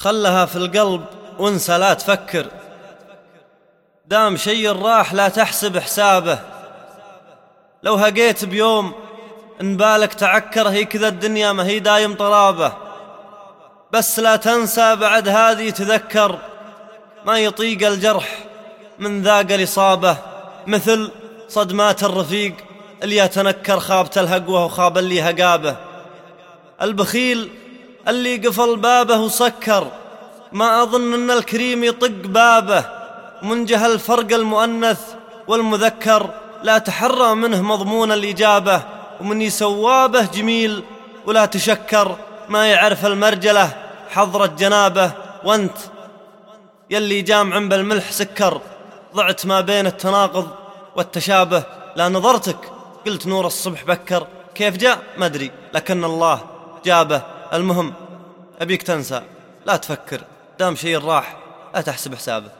خلها في القلب وانسى لا تفكر. دام شي راح لا تحسب حسابه. لو هقيت بيوم إن بالك تعكر هي كذا الدنيا ما هي دايم طرابه. بس لا تنسى بعد هذه تذكر ما يطيق الجرح من ذاق الإصابة مثل صدمات الرفيق اللي يتنكر خابة الهقوة وخاب اللي هقابه. البخيل اللي قفل بابه وسكر ما أظن أن الكريم يطق بابه. ومن جهل الفرق المؤنث والمذكر. لا تحرى منه مضمون الإجابة. ومن يسوابه جميل. ولا تشكر. ما يعرف المرجلة. حضرة جنابه وانت. يلي جامع بالملح سكر. ضعت ما بين التناقض والتشابه. لا نظرتك. قلت نور الصبح بكر. كيف جاء؟ ما أدري. لكن الله جابه. المهم أبيك تنسى. لا تفكر. دام شيء راح لا تحسب حسابه